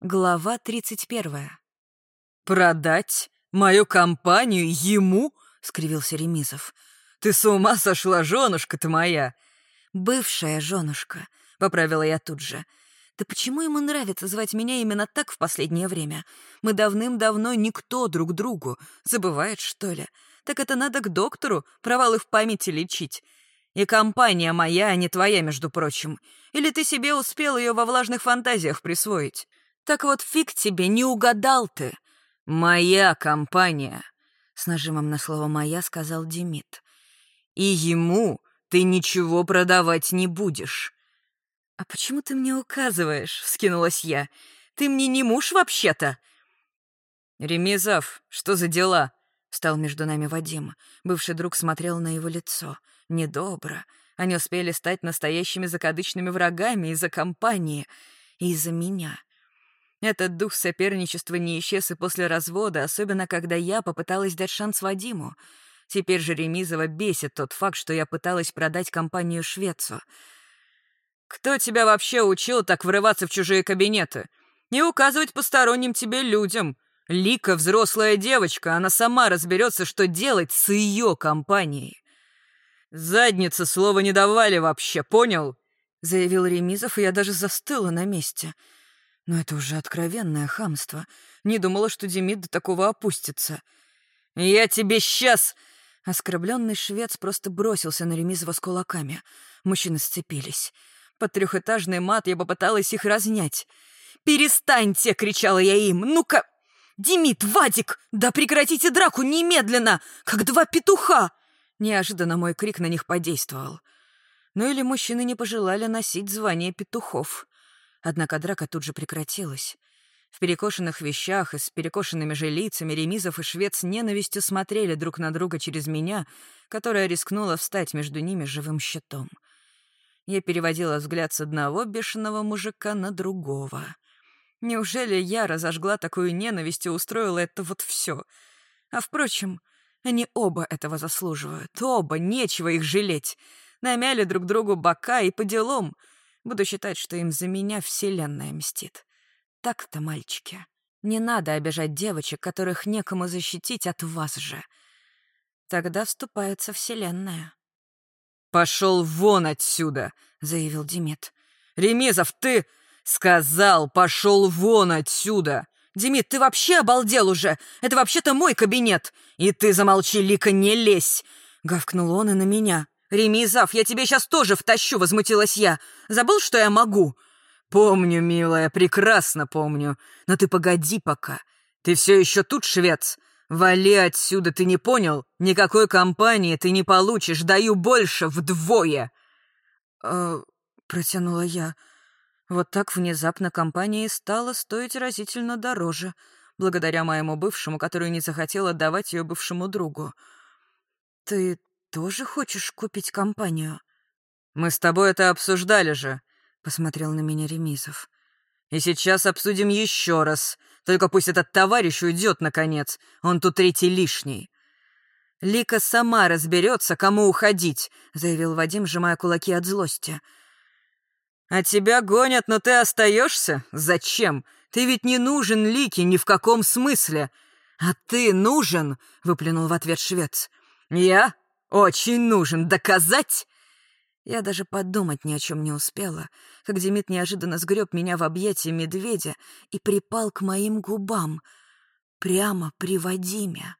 Глава 31. «Продать мою компанию ему?» — скривился Ремизов. «Ты с ума сошла, женушка ты моя!» «Бывшая женушка», — поправила я тут же. «Да почему ему нравится звать меня именно так в последнее время? Мы давным-давно никто друг другу. Забывает, что ли? Так это надо к доктору провалы в памяти лечить. И компания моя, а не твоя, между прочим. Или ты себе успел ее во влажных фантазиях присвоить?» Так вот, фиг тебе, не угадал ты. Моя компания, с нажимом на слово «моя» сказал Демид. И ему ты ничего продавать не будешь. «А почему ты мне указываешь?» — вскинулась я. «Ты мне не муж вообще-то?» «Ремезов, что за дела?» — встал между нами Вадим. Бывший друг смотрел на его лицо. Недобро. Они успели стать настоящими закадычными врагами из-за компании и из-за меня. Этот дух соперничества не исчез и после развода, особенно когда я попыталась дать шанс Вадиму. Теперь же Ремизова бесит тот факт, что я пыталась продать компанию Швецу. «Кто тебя вообще учил так врываться в чужие кабинеты? Не указывать посторонним тебе людям. Лика — взрослая девочка, она сама разберется, что делать с ее компанией». «Задницы слова не давали вообще, понял?» — заявил Ремизов, и я даже застыла на месте — но это уже откровенное хамство. Не думала, что Демид до такого опустится. «Я тебе сейчас...» Оскорбленный швец просто бросился на Ремизова с кулаками. Мужчины сцепились. Под трехэтажный мат я попыталась их разнять. «Перестаньте!» — кричала я им. «Ну-ка! Демид, Вадик! Да прекратите драку немедленно! Как два петуха!» Неожиданно мой крик на них подействовал. Ну или мужчины не пожелали носить звание петухов. Однако драка тут же прекратилась. В перекошенных вещах и с перекошенными же лицами Ремизов и Швед с ненавистью смотрели друг на друга через меня, которая рискнула встать между ними живым щитом. Я переводила взгляд с одного бешеного мужика на другого. Неужели я разожгла такую ненависть и устроила это вот все? А впрочем, они оба этого заслуживают. Оба, нечего их жалеть. Намяли друг другу бока и по делам — Буду считать, что им за меня Вселенная мстит. Так-то, мальчики. Не надо обижать девочек, которых некому защитить от вас же. Тогда вступается Вселенная. «Пошел вон отсюда!» — заявил Демид. «Ремезов, ты...» «Сказал, пошел вон отсюда!» «Демид, ты вообще обалдел уже! Это вообще-то мой кабинет!» «И ты замолчи, Лика, не лезь!» — гавкнул он и на меня. «Ремизав, я тебе сейчас тоже втащу!» — возмутилась я. «Забыл, что я могу?» «Помню, милая, прекрасно помню. Но ты погоди пока. Ты все еще тут, швец? Вали отсюда, ты не понял? Никакой компании ты не получишь, даю больше, вдвое!» «Э...» — протянула я. Вот так внезапно компания стала стоить разительно дороже, благодаря моему бывшему, который не захотел отдавать ее бывшему другу. «Ты тоже хочешь купить компанию?» «Мы с тобой это обсуждали же», — посмотрел на меня Ремизов. «И сейчас обсудим еще раз. Только пусть этот товарищ уйдет, наконец. Он тут третий лишний». «Лика сама разберется, кому уходить», — заявил Вадим, сжимая кулаки от злости. «А тебя гонят, но ты остаешься? Зачем? Ты ведь не нужен Лике ни в каком смысле». «А ты нужен?» — выплюнул в ответ швец. «Я? «Очень нужен доказать!» Я даже подумать ни о чем не успела, как Демид неожиданно сгреб меня в объятия медведя и припал к моим губам, прямо при Вадиме.